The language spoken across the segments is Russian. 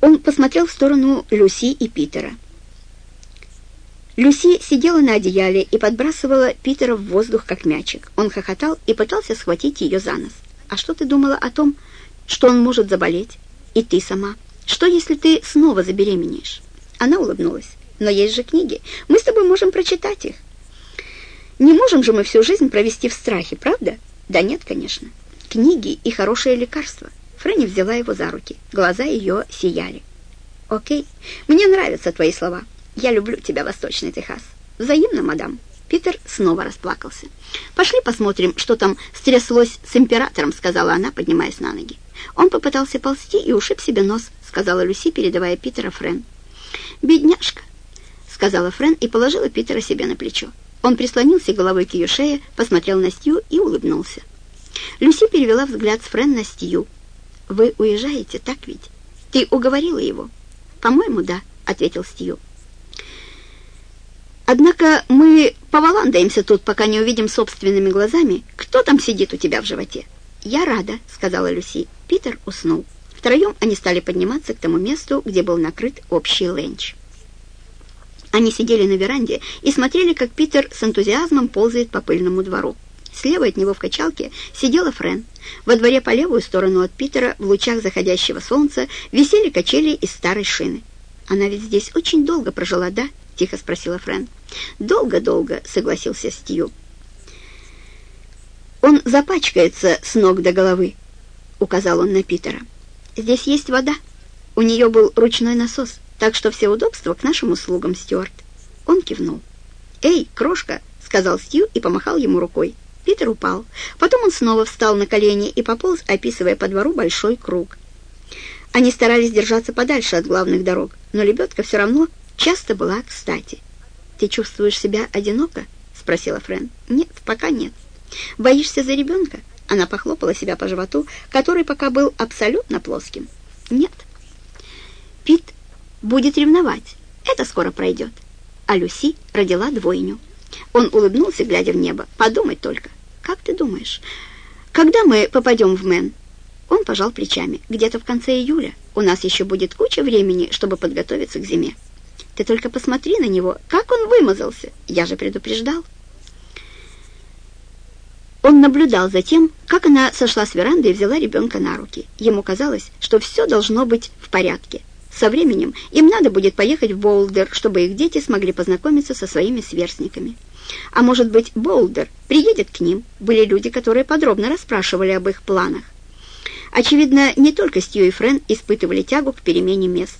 Он посмотрел в сторону Люси и Питера. Люси сидела на одеяле и подбрасывала Питера в воздух, как мячик. Он хохотал и пытался схватить ее за нос. «А что ты думала о том, что он может заболеть? И ты сама? Что, если ты снова забеременеешь?» Она улыбнулась. «Но есть же книги. Мы с тобой можем прочитать их. Не можем же мы всю жизнь провести в страхе, правда?» «Да нет, конечно. Книги и хорошее лекарство». Фрэнни взяла его за руки. Глаза ее сияли. «Окей, мне нравятся твои слова. Я люблю тебя, Восточный Техас». «Взаимно, мадам». Питер снова расплакался. «Пошли посмотрим, что там стряслось с императором», — сказала она, поднимаясь на ноги. Он попытался ползти и ушиб себе нос, — сказала Люси, передавая Питера Френ. «Бедняжка», — сказала Френ и положила Питера себе на плечо. Он прислонился головой к ее шее, посмотрел на Стью и улыбнулся. Люси перевела взгляд с Френ на Стью. «Вы уезжаете, так ведь? Ты уговорила его?» «По-моему, да», — ответил Стью. «Однако мы поваландаемся тут, пока не увидим собственными глазами, кто там сидит у тебя в животе». «Я рада», — сказала Люси. Питер уснул. Втроем они стали подниматься к тому месту, где был накрыт общий ленч. Они сидели на веранде и смотрели, как Питер с энтузиазмом ползает по пыльному двору. Слева от него в качалке сидела Френ. Во дворе по левую сторону от Питера в лучах заходящего солнца висели качели из старой шины. «Она ведь здесь очень долго прожила, да?» — тихо спросила Френ. «Долго-долго», — согласился Стью. «Он запачкается с ног до головы», — указал он на Питера. «Здесь есть вода. У нее был ручной насос, так что все удобства к нашим услугам, Стюарт». Он кивнул. «Эй, крошка!» — сказал Стью и помахал ему рукой. Питер упал. Потом он снова встал на колени и пополз, описывая по двору большой круг. Они старались держаться подальше от главных дорог, но лебедка все равно часто была кстати. «Ты чувствуешь себя одиноко?» — спросила Френ. «Нет, пока нет». «Боишься за ребенка?» Она похлопала себя по животу, который пока был абсолютно плоским. «Нет». «Пит будет ревновать. Это скоро пройдет». А Люси родила двойню. Он улыбнулся, глядя в небо. «Подумать только. Как ты думаешь, когда мы попадем в Мэн?» Он пожал плечами. «Где-то в конце июля. У нас еще будет куча времени, чтобы подготовиться к зиме. Ты только посмотри на него, как он вымазался. Я же предупреждал». Он наблюдал за тем, как она сошла с веранды и взяла ребенка на руки. Ему казалось, что все должно быть в порядке. Со временем им надо будет поехать в Болдер, чтобы их дети смогли познакомиться со своими сверстниками. А может быть, Болдер приедет к ним. Были люди, которые подробно расспрашивали об их планах. Очевидно, не только Стью и Френ испытывали тягу к перемене мест.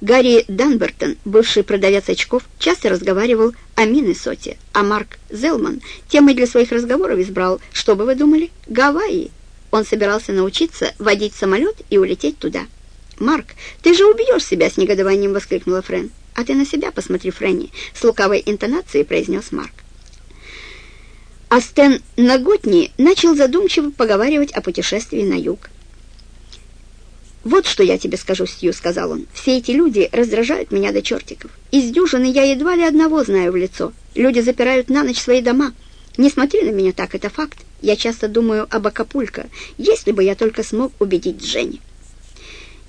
Гарри Данбертон, бывший продавец очков, часто разговаривал о Миннесоте, а Марк Зелман темой для своих разговоров избрал, что бы вы думали, Гавайи. Он собирался научиться водить самолет и улететь туда. «Марк, ты же убьешь себя!» — с негодованием воскликнула Френ. «А ты на себя посмотри, Фрэнни!» — с лукавой интонацией произнес Марк. А Стэн Наготни начал задумчиво поговаривать о путешествии на юг. «Вот что я тебе скажу, Стью», — сказал он. «Все эти люди раздражают меня до чертиков. Из дюжины я едва ли одного знаю в лицо. Люди запирают на ночь свои дома. Не смотри на меня так, это факт. Я часто думаю об Акапулько, если бы я только смог убедить Дженни».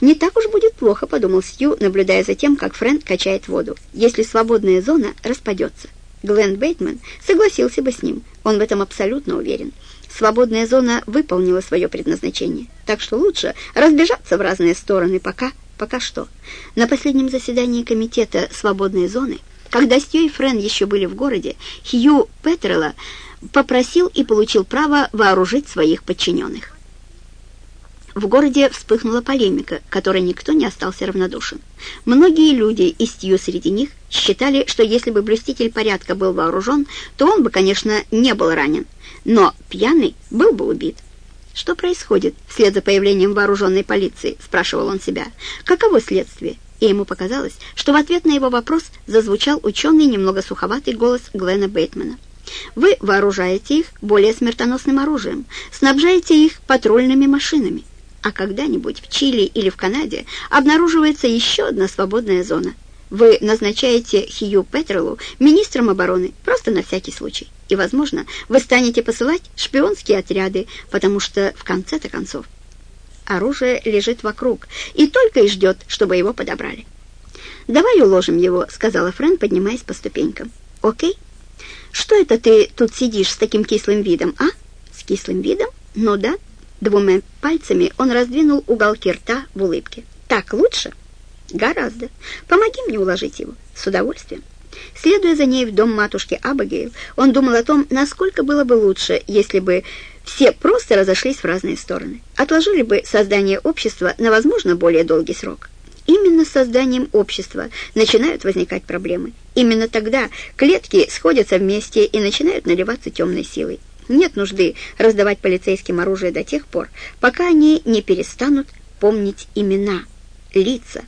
«Не так уж будет плохо», — подумал Стью, наблюдая за тем, как Фрэнк качает воду, «если свободная зона распадется». Глен Бейтман согласился бы с ним, он в этом абсолютно уверен. Свободная зона выполнила свое предназначение, так что лучше разбежаться в разные стороны пока, пока что. На последнем заседании комитета «Свободной зоны», когда Стью и Френ еще были в городе, Хью Петрелла попросил и получил право вооружить своих подчиненных. В городе вспыхнула полемика, которой никто не остался равнодушен. Многие люди, и Стью среди них, считали, что если бы блюститель порядка был вооружен, то он бы, конечно, не был ранен, но пьяный был бы убит. «Что происходит вслед за появлением вооруженной полиции?» – спрашивал он себя. «Каково следствие?» И ему показалось, что в ответ на его вопрос зазвучал ученый немного суховатый голос Глена Бейтмана. «Вы вооружаете их более смертоносным оружием, снабжаете их патрульными машинами, а когда-нибудь в Чили или в Канаде обнаруживается еще одна свободная зона. Вы назначаете Хью Петрелу министром обороны просто на всякий случай. И, возможно, вы станете посылать шпионские отряды, потому что в конце-то концов Оружие лежит вокруг и только и ждет, чтобы его подобрали. «Давай уложим его», — сказала Фрэн, поднимаясь по ступенькам. «Окей? Что это ты тут сидишь с таким кислым видом, а?» «С кислым видом? Ну да». Двумя пальцами он раздвинул уголки рта в улыбке. «Так лучше?» «Гораздо. Помоги мне уложить его. С удовольствием». Следуя за ней в дом матушки Абагейл, он думал о том, насколько было бы лучше, если бы все просто разошлись в разные стороны, отложили бы создание общества на, возможно, более долгий срок. Именно с созданием общества начинают возникать проблемы. Именно тогда клетки сходятся вместе и начинают наливаться темной силой. Нет нужды раздавать полицейским оружие до тех пор, пока они не перестанут помнить имена, лица.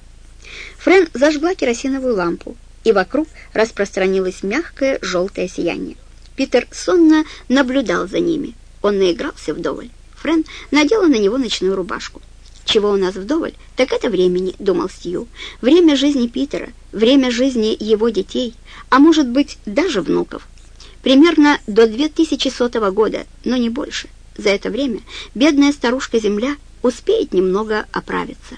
Френ зажгла керосиновую лампу, и вокруг распространилось мягкое желтое сияние. Питер сонно наблюдал за ними. Он наигрался вдоволь. Френ надела на него ночную рубашку. «Чего у нас вдоволь, так это времени», — думал Стью. «Время жизни Питера, время жизни его детей, а может быть, даже внуков. Примерно до 2100 года, но не больше. За это время бедная старушка-Земля успеет немного оправиться.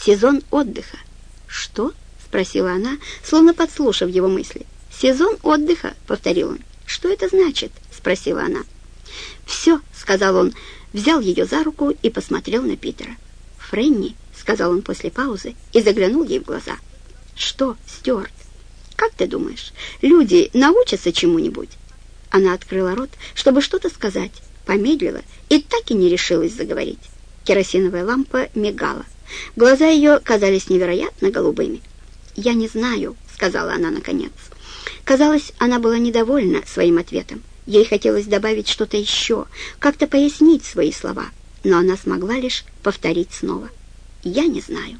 Сезон отдыха». «Что?» — спросила она, словно подслушав его мысли. «Сезон отдыха», — повторил он. «Что это значит?» — спросила она. «Все», — сказал он, взял ее за руку и посмотрел на Питера. «Френни», — сказал он после паузы и заглянул ей в глаза. «Что, Стюарт, как ты думаешь, люди научатся чему-нибудь?» Она открыла рот, чтобы что-то сказать, помедлила и так и не решилась заговорить. Керосиновая лампа мигала. Глаза ее казались невероятно голубыми. «Я не знаю», — сказала она наконец. Казалось, она была недовольна своим ответом. Ей хотелось добавить что-то еще, как-то пояснить свои слова, но она смогла лишь повторить снова. «Я не знаю».